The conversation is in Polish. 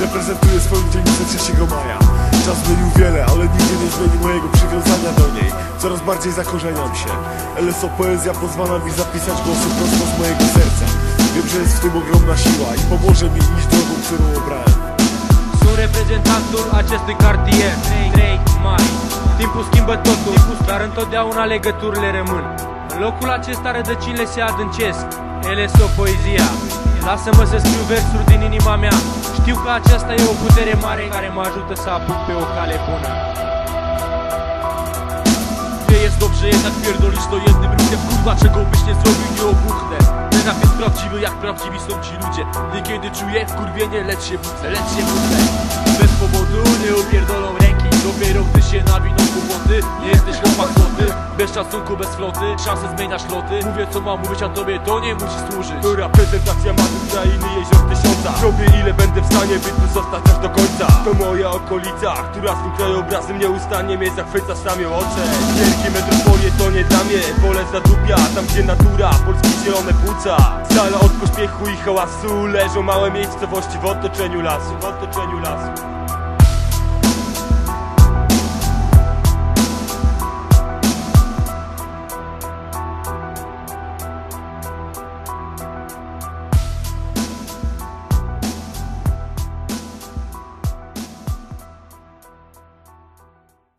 Reprezentuję swoją dzielnicę 3 maja. Czas zmienił wiele, ale nigdy nie zmieni mojego przywiązania do niej. Coraz bardziej zakorzeniam się. LSO poezja pozwala mi zapisać głosy prosto z mojego serca. Wiem, że jest w tym ogromna siła i pomoże mi iść drogą, którą obrałem. Sunt reprezentantul acestui cartier Drake Mai Timpul schimbă totul, dar întotdeauna legăturile rămân În locul acesta rădăcinile se adâncesc Ele o poezia Lasă-mă să scriu versuri din inima mea. Știu că aceasta e o putere mare care mă ajută să apuc pe o cale bună. Nie jest dobrze, jednak pierdolisz to jednym ruchem Kurwa, czego byś nie zrobił, nie obuchnę rap jest prawdziwy, jak prawdziwi są ci ludzie Niekiedy czuję wkurwienie, lecz się budzę, lecz się budzę Bez powodu nie upierdolą ręki Dopiero gdy się nawiną kłopoty Nie jesteś chłopak Bez szacunku, bez floty Szanse zmieniasz loty. Mówię co mam mówić, a tobie to nie musi służyć. To reprezentacja mapy krainy jezior tysiąca? Robię ile będę w stanie, by tu zostać aż do końca. To moja okolica, która swym krajobrazem nieustannie mnie zachwyca sam ją ocen Wielkie metropolie to nie dla mnie Pole zadupia, tam gdzie natura Polskie zielone płuca. Z dala od pośpiechu i hałasu. Leżą małe miejscowości w otoczeniu lasu W otoczeniu lasu